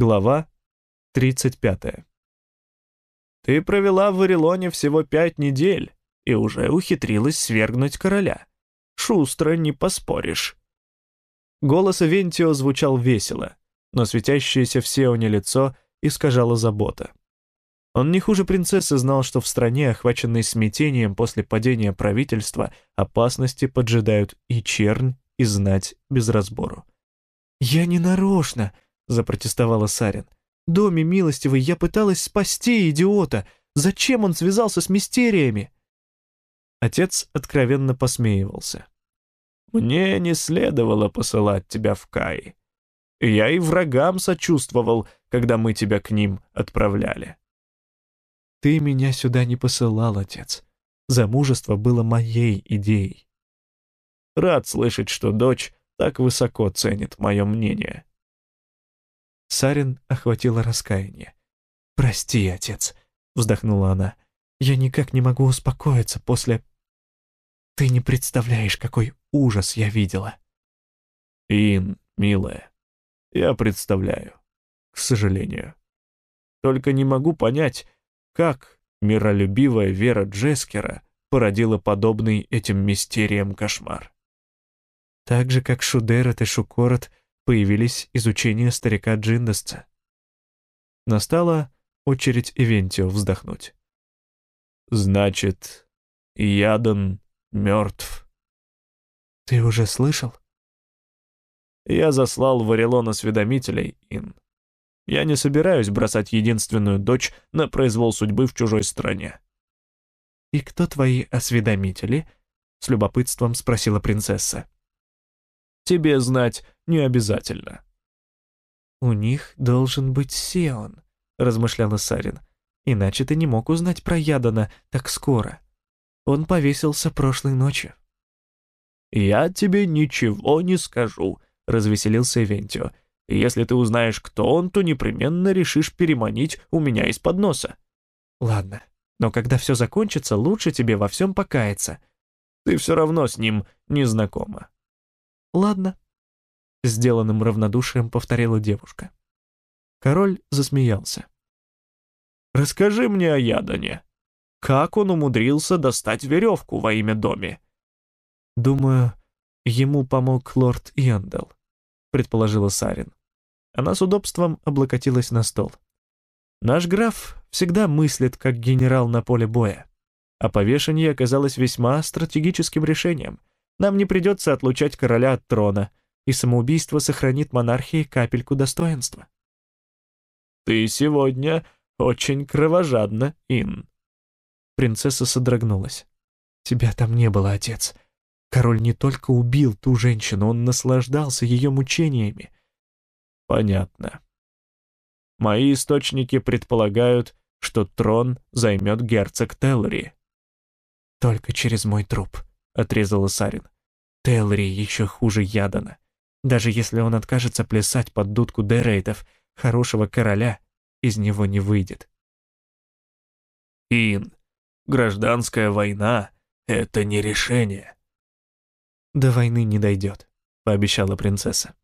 Глава 35. «Ты провела в Вавилоне всего пять недель и уже ухитрилась свергнуть короля. Шустро не поспоришь». Голос Авентио звучал весело, но светящееся в Сеоне лицо искажало забота. Он не хуже принцессы знал, что в стране, охваченной смятением после падения правительства, опасности поджидают и чернь, и знать без разбору. «Я не нарочно», — запротестовала Сарин. «Доме милостивый, я пыталась спасти идиота. Зачем он связался с мистериями?» Отец откровенно посмеивался. «Мне не следовало посылать тебя в Кай. Я и врагам сочувствовал, когда мы тебя к ним отправляли». «Ты меня сюда не посылал, отец. Замужество было моей идеей». «Рад слышать, что дочь так высоко ценит мое мнение». Сарин охватило раскаяние. «Прости, отец», — вздохнула она. «Я никак не могу успокоиться после... Ты не представляешь, какой ужас я видела». «Ин, милая, я представляю, к сожалению. Только не могу понять, как миролюбивая Вера Джескера породила подобный этим мистериям кошмар. Так же, как Шудерот и Шукорот появились изучения старика Джиндасца. Настала очередь Ивентио вздохнуть. «Значит, Ядан мертв». «Ты уже слышал?» «Я заслал в Орелон осведомителей, Ин. Я не собираюсь бросать единственную дочь на произвол судьбы в чужой стране». «И кто твои осведомители?» — с любопытством спросила принцесса тебе знать не обязательно». «У них должен быть Сион», — размышляла Сарин. «Иначе ты не мог узнать про Ядана так скоро. Он повесился прошлой ночью». «Я тебе ничего не скажу», — развеселился Эвентио. «Если ты узнаешь, кто он, то непременно решишь переманить у меня из-под носа». «Ладно, но когда все закончится, лучше тебе во всем покаяться. Ты все равно с ним не знакома». «Ладно», — сделанным равнодушием повторила девушка. Король засмеялся. «Расскажи мне о Ядане. Как он умудрился достать веревку во имя Доми?» «Думаю, ему помог лорд Иандел», — предположила Сарин. Она с удобством облокотилась на стол. «Наш граф всегда мыслит как генерал на поле боя, а повешение оказалось весьма стратегическим решением. Нам не придется отлучать короля от трона, и самоубийство сохранит монархии капельку достоинства. «Ты сегодня очень кровожадна, Ин». Принцесса содрогнулась. «Тебя там не было, отец. Король не только убил ту женщину, он наслаждался ее мучениями». «Понятно. Мои источники предполагают, что трон займет герцог Теллери». «Только через мой труп», отрезала Сарин. Телри еще хуже Ядана. Даже если он откажется плясать под дудку Дерейтов, хорошего короля из него не выйдет. Ин, гражданская война — это не решение. До войны не дойдет, пообещала принцесса.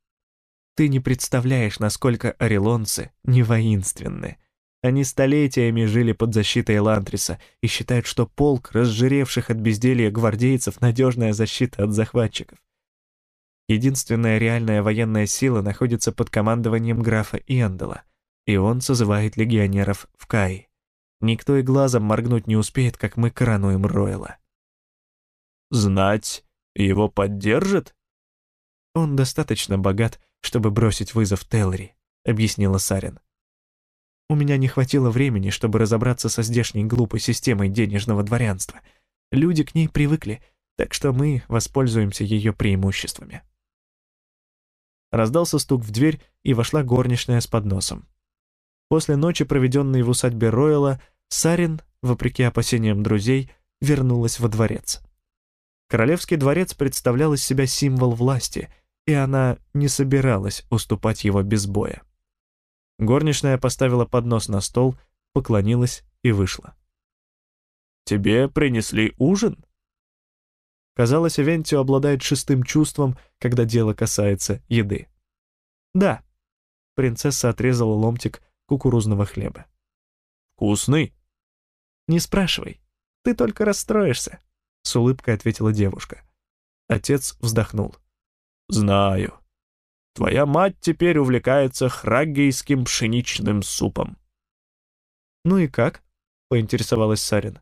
Ты не представляешь, насколько орелонцы не воинственны. Они столетиями жили под защитой Элантриса и считают, что полк разжиревших от безделья гвардейцев — надежная защита от захватчиков. Единственная реальная военная сила находится под командованием графа Иэндела, и он созывает легионеров в Каи. Никто и глазом моргнуть не успеет, как мы коронуем Ройла. «Знать его поддержит?» «Он достаточно богат, чтобы бросить вызов Телри», — объяснила Сарин. У меня не хватило времени, чтобы разобраться со здешней глупой системой денежного дворянства. Люди к ней привыкли, так что мы воспользуемся ее преимуществами. Раздался стук в дверь, и вошла горничная с подносом. После ночи, проведенной в усадьбе Ройла, Сарин, вопреки опасениям друзей, вернулась во дворец. Королевский дворец представлял из себя символ власти, и она не собиралась уступать его без боя. Горничная поставила поднос на стол, поклонилась и вышла. «Тебе принесли ужин?» Казалось, Вентио обладает шестым чувством, когда дело касается еды. «Да». Принцесса отрезала ломтик кукурузного хлеба. «Вкусный?» «Не спрашивай. Ты только расстроишься», — с улыбкой ответила девушка. Отец вздохнул. «Знаю. Твоя мать теперь увлекается храггейским пшеничным супом». «Ну и как?» — поинтересовалась Сарин.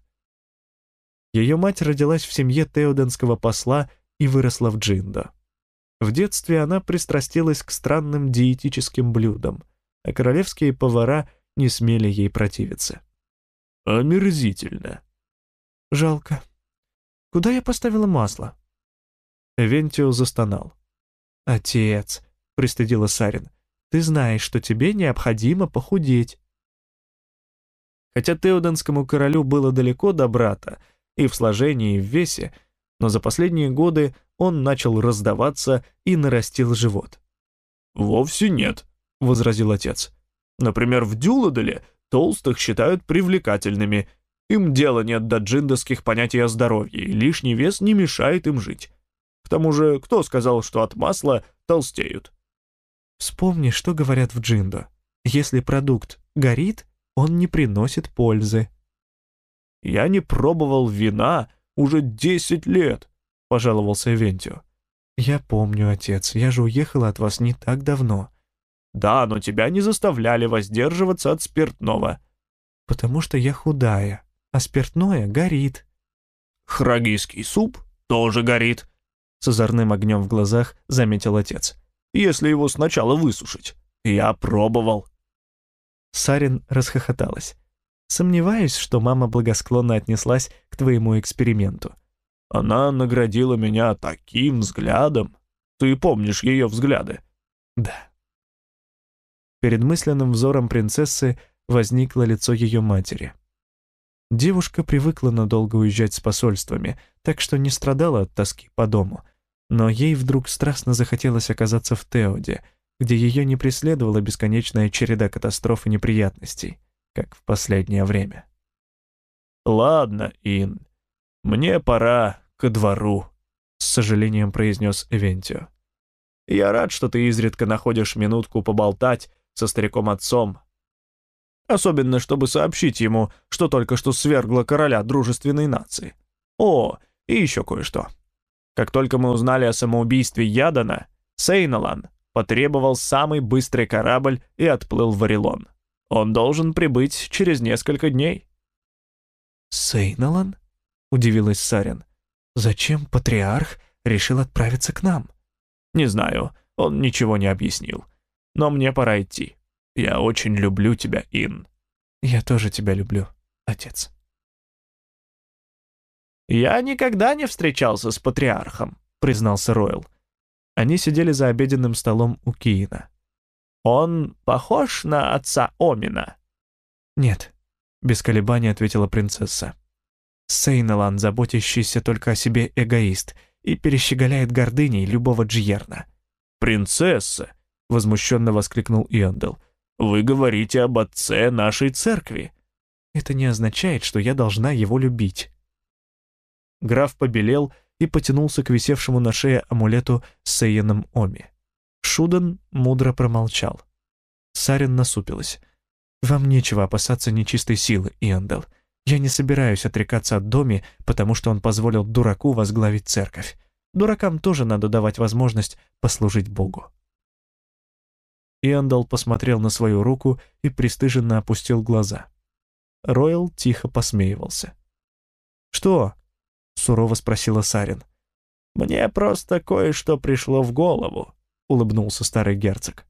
Ее мать родилась в семье теоденского посла и выросла в Джиндо. В детстве она пристрастилась к странным диетическим блюдам, а королевские повара не смели ей противиться. «Омерзительно». «Жалко. Куда я поставила масло?» Вентио застонал. «Отец», — пристыдила Сарин, — «ты знаешь, что тебе необходимо похудеть». Хотя Теоденскому королю было далеко до брата, и в сложении, и в весе, но за последние годы он начал раздаваться и нарастил живот. «Вовсе нет», — возразил отец. «Например, в Дюладеле толстых считают привлекательными. Им дела нет до джиндовских понятий о здоровье, и лишний вес не мешает им жить. К тому же, кто сказал, что от масла толстеют?» Вспомни, что говорят в джиндо. Если продукт горит, он не приносит пользы. «Я не пробовал вина уже десять лет», — пожаловался Эвентио. «Я помню, отец, я же уехала от вас не так давно». «Да, но тебя не заставляли воздерживаться от спиртного». «Потому что я худая, а спиртное горит». «Храгийский суп тоже горит», — с озорным огнем в глазах заметил отец. «Если его сначала высушить. Я пробовал». Сарин расхохоталась. Сомневаюсь, что мама благосклонно отнеслась к твоему эксперименту. Она наградила меня таким взглядом. Ты помнишь ее взгляды? Да. Перед мысленным взором принцессы возникло лицо ее матери. Девушка привыкла надолго уезжать с посольствами, так что не страдала от тоски по дому. Но ей вдруг страстно захотелось оказаться в Теоде, где ее не преследовала бесконечная череда катастроф и неприятностей как в последнее время. «Ладно, Ин, мне пора ко двору», — с сожалением произнес Эвентио. «Я рад, что ты изредка находишь минутку поболтать со стариком-отцом. Особенно, чтобы сообщить ему, что только что свергла короля дружественной нации. О, и еще кое-что. Как только мы узнали о самоубийстве Ядана, Сейналан потребовал самый быстрый корабль и отплыл в Орелон. Он должен прибыть через несколько дней». «Сейналан?» — удивилась Сарин. «Зачем патриарх решил отправиться к нам?» «Не знаю, он ничего не объяснил. Но мне пора идти. Я очень люблю тебя, Ин». «Я тоже тебя люблю, отец». «Я никогда не встречался с патриархом», — признался Ройл. Они сидели за обеденным столом у Киина. Он похож на отца Омина?» «Нет», — без колебаний ответила принцесса. Сейналан, заботящийся только о себе эгоист, и перещеголяет гордыней любого Джиерна. «Принцесса!» — возмущенно воскликнул Иондел. «Вы говорите об отце нашей церкви». «Это не означает, что я должна его любить». Граф побелел и потянулся к висевшему на шее амулету с Сейеном Оми. Шудан мудро промолчал. Сарин насупилась. «Вам нечего опасаться нечистой силы, Иандел. Я не собираюсь отрекаться от Доми, потому что он позволил дураку возглавить церковь. Дуракам тоже надо давать возможность послужить Богу». Иандал посмотрел на свою руку и пристыженно опустил глаза. Ройл тихо посмеивался. «Что?» — сурово спросила Сарин. «Мне просто кое-что пришло в голову», улыбнулся старый герцог.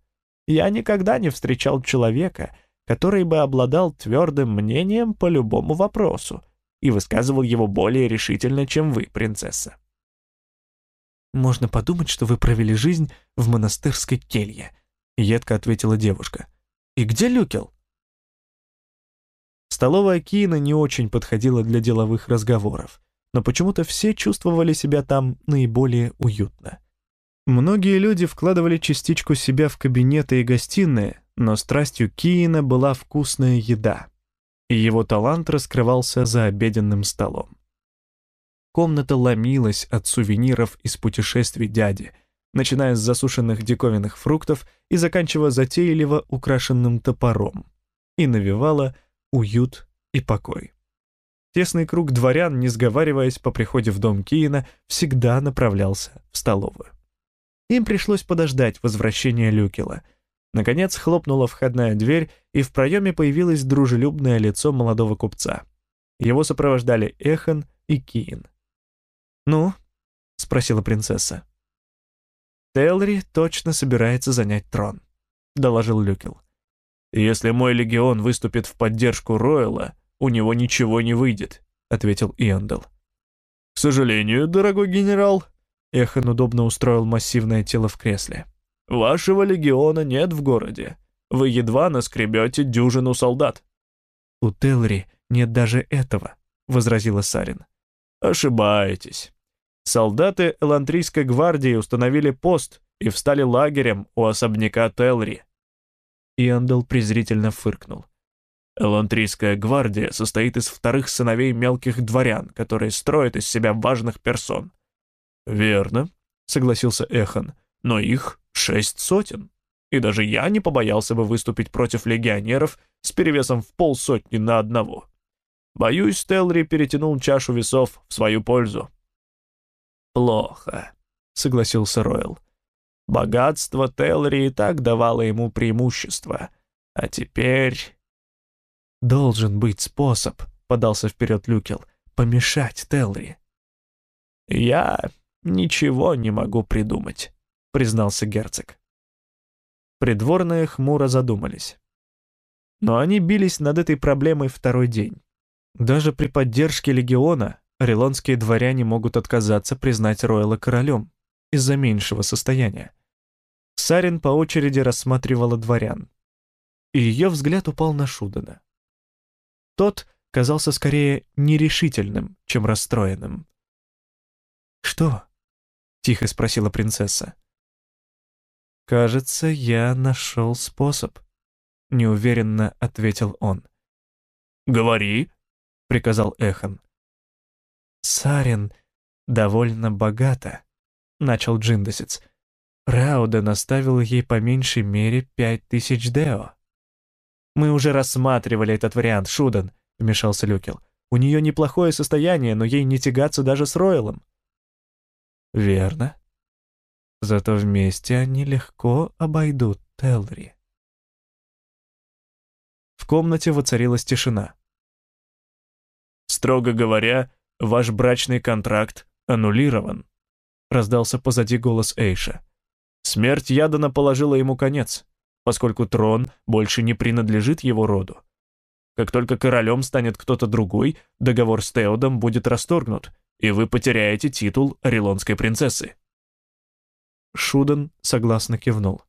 «Я никогда не встречал человека, который бы обладал твердым мнением по любому вопросу и высказывал его более решительно, чем вы, принцесса». «Можно подумать, что вы провели жизнь в монастырской келье», — едко ответила девушка. «И где Люкел?» Столовая Киина не очень подходила для деловых разговоров, но почему-то все чувствовали себя там наиболее уютно. Многие люди вкладывали частичку себя в кабинеты и гостиные, но страстью Киина была вкусная еда, и его талант раскрывался за обеденным столом. Комната ломилась от сувениров из путешествий дяди, начиная с засушенных диковинных фруктов и заканчивая затейливо украшенным топором, и навевала уют и покой. Тесный круг дворян, не сговариваясь по приходе в дом Киина, всегда направлялся в столовую. Им пришлось подождать возвращения Люкела. Наконец хлопнула входная дверь, и в проеме появилось дружелюбное лицо молодого купца. Его сопровождали Эхан и Киин. «Ну?» — спросила принцесса. «Телри точно собирается занять трон», — доложил Люкел. «Если мой легион выступит в поддержку Ройла, у него ничего не выйдет», — ответил Иандел. «К сожалению, дорогой генерал», — Эхан удобно устроил массивное тело в кресле. «Вашего легиона нет в городе. Вы едва наскребете дюжину солдат». «У Телри нет даже этого», — возразила Сарин. «Ошибаетесь. Солдаты Элантрийской гвардии установили пост и встали лагерем у особняка Телри». Иандел презрительно фыркнул. Элантрийская гвардия состоит из вторых сыновей мелких дворян, которые строят из себя важных персон. «Верно», — согласился Эхан, — «но их шесть сотен. И даже я не побоялся бы выступить против легионеров с перевесом в полсотни на одного. Боюсь, Телри перетянул чашу весов в свою пользу». «Плохо», — согласился Ройл. «Богатство Телри и так давало ему преимущество, а теперь...» «Должен быть способ», — подался вперед Люкел, — «помешать Телри». «Я ничего не могу придумать», — признался герцог. Придворные хмуро задумались. Но они бились над этой проблемой второй день. Даже при поддержке легиона орелонские дворяне могут отказаться признать Ройла королем из-за меньшего состояния. Сарин по очереди рассматривала дворян. И ее взгляд упал на Шудана. Тот казался скорее нерешительным, чем расстроенным. «Что?» — тихо спросила принцесса. «Кажется, я нашел способ», — неуверенно ответил он. «Говори», — приказал Эхан. «Сарин довольно богата», — начал Джиндосец. Рауден оставил ей по меньшей мере пять тысяч део. «Мы уже рассматривали этот вариант, Шудан», — вмешался Люкел. «У нее неплохое состояние, но ей не тягаться даже с Ройлом». «Верно. Зато вместе они легко обойдут Телри». В комнате воцарилась тишина. «Строго говоря, ваш брачный контракт аннулирован», — раздался позади голос Эйша. Смерть Ядана положила ему конец поскольку трон больше не принадлежит его роду. Как только королем станет кто-то другой, договор с Теодом будет расторгнут, и вы потеряете титул Орелонской принцессы. Шуден согласно кивнул.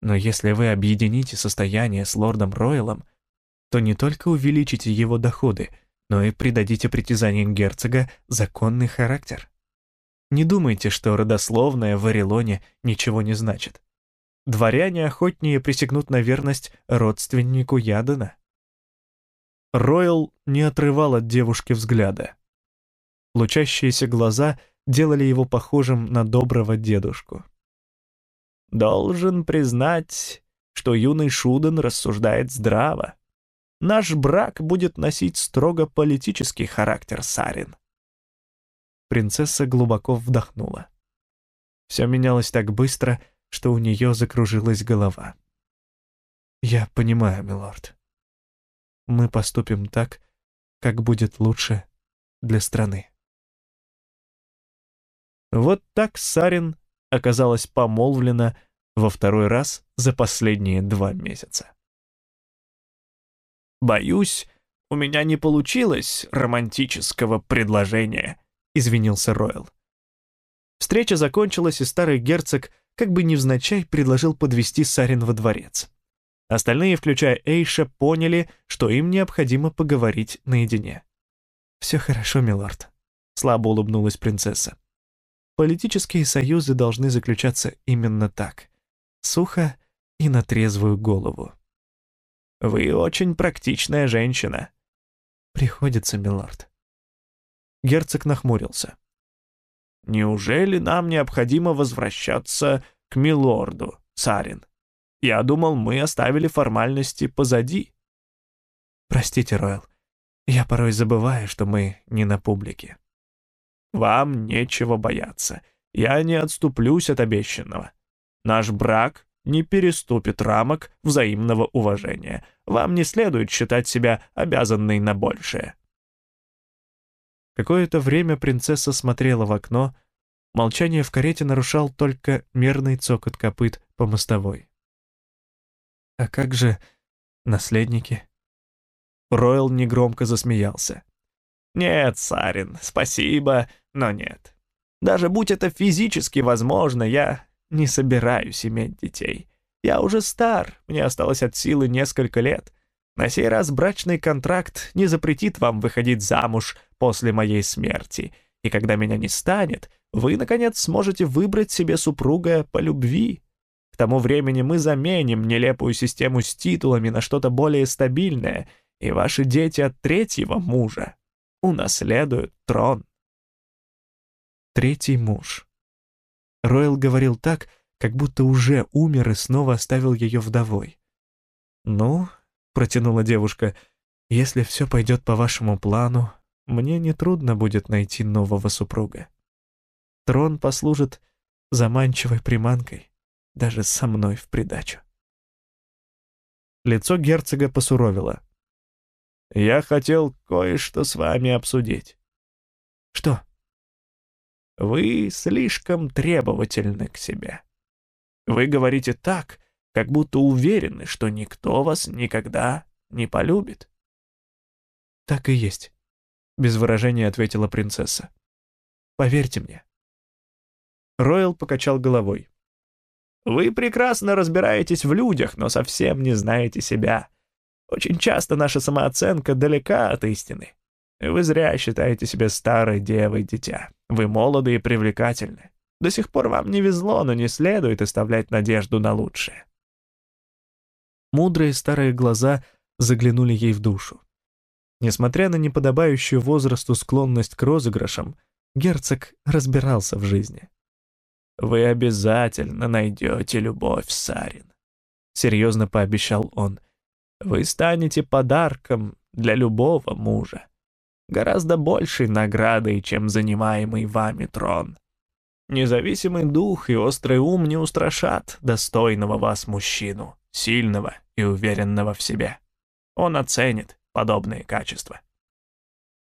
Но если вы объедините состояние с лордом Ройлом, то не только увеличите его доходы, но и придадите притязаниям герцога законный характер. Не думайте, что родословное в Орелоне ничего не значит дворяне охотнее присягнут на верность родственнику Ядена. Ройл не отрывал от девушки взгляда. Лучащиеся глаза делали его похожим на доброго дедушку. «Должен признать, что юный Шуден рассуждает здраво. Наш брак будет носить строго политический характер, Сарин». Принцесса глубоко вдохнула. Все менялось так быстро, что у нее закружилась голова. «Я понимаю, милорд. Мы поступим так, как будет лучше для страны». Вот так Сарин оказалась помолвлена во второй раз за последние два месяца. «Боюсь, у меня не получилось романтического предложения», — извинился Ройл. Встреча закончилась, и старый герцог как бы невзначай предложил подвести Сарин во дворец. Остальные, включая Эйша, поняли, что им необходимо поговорить наедине. «Все хорошо, милорд», — слабо улыбнулась принцесса. «Политические союзы должны заключаться именно так. Сухо и на трезвую голову». «Вы очень практичная женщина». «Приходится, милорд». Герцог нахмурился. Неужели нам необходимо возвращаться к милорду, Сарин? Я думал, мы оставили формальности позади». «Простите, Ройл, я порой забываю, что мы не на публике». «Вам нечего бояться. Я не отступлюсь от обещанного. Наш брак не переступит рамок взаимного уважения. Вам не следует считать себя обязанной на большее». Какое-то время принцесса смотрела в окно, молчание в карете нарушал только мерный цокот копыт по мостовой. «А как же наследники?» Ройл негромко засмеялся. «Нет, Сарин, спасибо, но нет. Даже будь это физически возможно, я не собираюсь иметь детей. Я уже стар, мне осталось от силы несколько лет. На сей раз брачный контракт не запретит вам выходить замуж после моей смерти, и когда меня не станет, вы, наконец, сможете выбрать себе супруга по любви. К тому времени мы заменим нелепую систему с титулами на что-то более стабильное, и ваши дети от третьего мужа унаследуют трон. Третий муж. Ройл говорил так, как будто уже умер и снова оставил ее вдовой. «Ну», — протянула девушка, — «если все пойдет по вашему плану, мне нетрудно будет найти нового супруга. Трон послужит заманчивой приманкой, даже со мной в придачу». Лицо герцога посуровило. «Я хотел кое-что с вами обсудить». «Что?» Вы слишком требовательны к себе. Вы говорите так, как будто уверены, что никто вас никогда не полюбит. Так и есть, без выражения ответила принцесса. Поверьте мне. Ройл покачал головой. Вы прекрасно разбираетесь в людях, но совсем не знаете себя. Очень часто наша самооценка далека от истины. Вы зря считаете себя старой девой, дитя. Вы молоды и привлекательны. До сих пор вам не везло, но не следует оставлять надежду на лучшее. Мудрые старые глаза заглянули ей в душу. Несмотря на неподобающую возрасту склонность к розыгрышам, герцог разбирался в жизни. «Вы обязательно найдете любовь, Сарин», — серьезно пообещал он. «Вы станете подарком для любого мужа гораздо большей наградой, чем занимаемый вами трон. Независимый дух и острый ум не устрашат достойного вас мужчину, сильного и уверенного в себе. Он оценит подобные качества.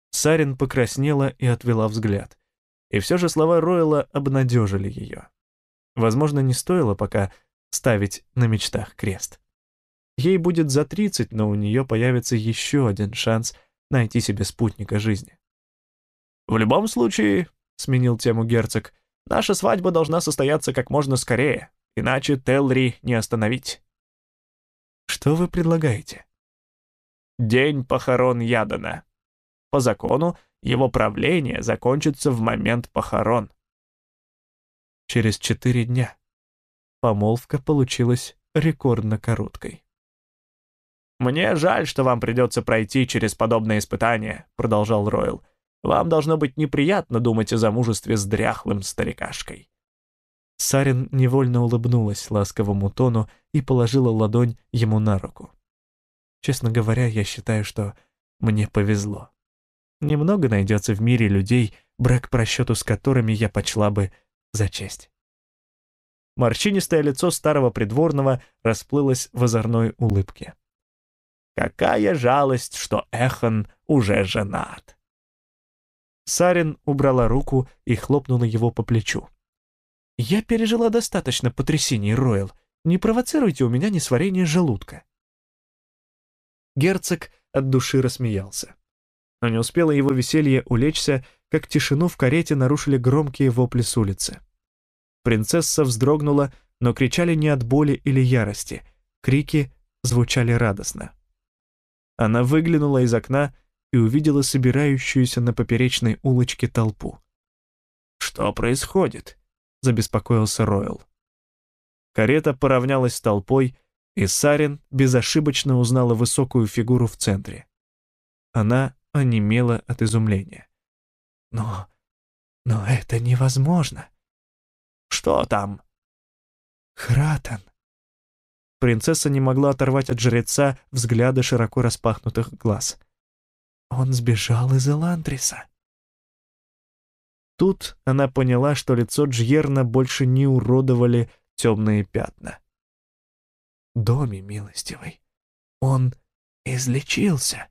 Сарин покраснела и отвела взгляд. И все же слова Ройла обнадежили ее. Возможно, не стоило пока ставить на мечтах крест. Ей будет за 30, но у нее появится еще один шанс — найти себе спутника жизни. «В любом случае», — сменил тему герцог, «наша свадьба должна состояться как можно скорее, иначе Телри не остановить». «Что вы предлагаете?» «День похорон Ядана. По закону, его правление закончится в момент похорон». Через четыре дня. Помолвка получилась рекордно короткой. «Мне жаль, что вам придется пройти через подобное испытание», — продолжал Ройл. «Вам должно быть неприятно думать о замужестве с дряхлым старикашкой». Сарин невольно улыбнулась ласковому тону и положила ладонь ему на руку. Честно говоря, я считаю, что мне повезло. Немного найдется в мире людей, брак по расчету с которыми я почла бы за честь. Морщинистое лицо старого придворного расплылось в озорной улыбке. Какая жалость, что Эхон уже женат. Сарин убрала руку и хлопнула его по плечу. «Я пережила достаточно потрясений, Ройл. Не провоцируйте у меня несварение желудка». Герцог от души рассмеялся. Но не успело его веселье улечься, как тишину в карете нарушили громкие вопли с улицы. Принцесса вздрогнула, но кричали не от боли или ярости. Крики звучали радостно. Она выглянула из окна и увидела собирающуюся на поперечной улочке толпу. «Что происходит?» — забеспокоился Ройл. Карета поравнялась с толпой, и Сарин безошибочно узнала высокую фигуру в центре. Она онемела от изумления. «Но... Но это невозможно. Что там? Хратан. Принцесса не могла оторвать от жреца взгляда широко распахнутых глаз. Он сбежал из Элантриса. Тут она поняла, что лицо Джьерна больше не уродовали темные пятна. «Доми, милостивый, он излечился».